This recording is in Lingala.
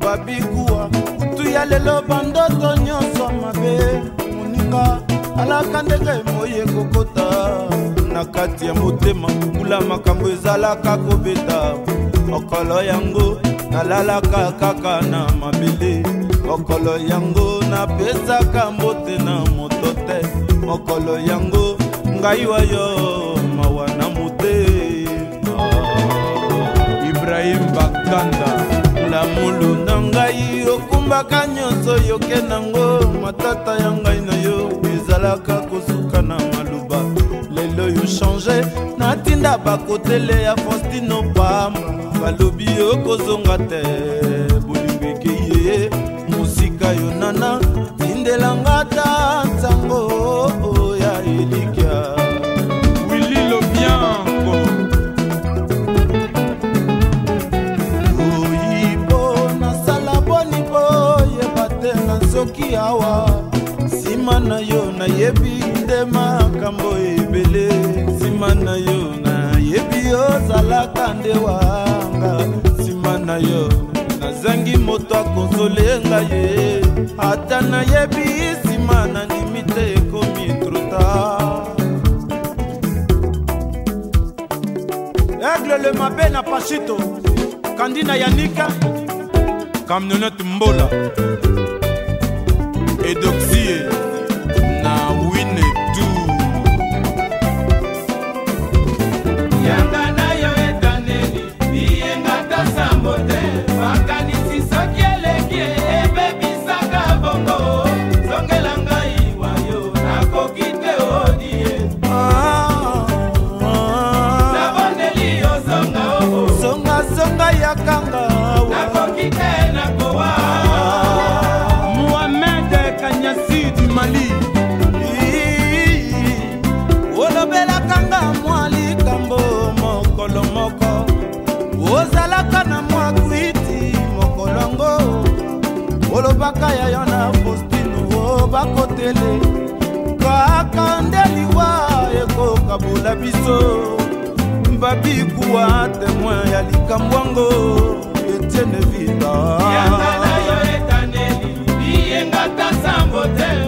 babikuwa kutu ya lelo bandoto nyonso mabe moninga alaka ndenge moye kokota na kati ya motema kula makambo ezalaka kobeta mokolo yango nalalaka kaka na mabele mokolo yango napesaka mbote na moto te mokolo yango ngai wayo mawa na motema ibrahim bakanda lamulu na ngai okumbaka nyonso yoke nango matata ya ngai na yo ezalaka kosa change natinda bakotele ya faustino pam balobi okozonga te bolingo ekei ye mosika yo nana tindelanga ta ntango oh, ya elikya wili lobiango oyibo nasala boni mpo yeba te na soki awa nsima na yo nayebi kaka nde wanga nsima na yo nazangi moto akonsole ngai ye ata nayebi nsima nandimi te ekomi trota aigle le mabe na pashito kandina yanika kamnonete mbola edox makaya yo na faustine o bakotele kaka nde liwa ekokabula biso babikuwa temoin ya likambo yango etiene vida yangana yo etaneli biyengaka sambo te